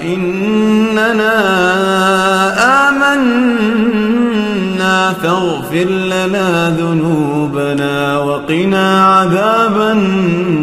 إننا آمنا فاغفر لنا ذنوبنا وقنا عذاب النار.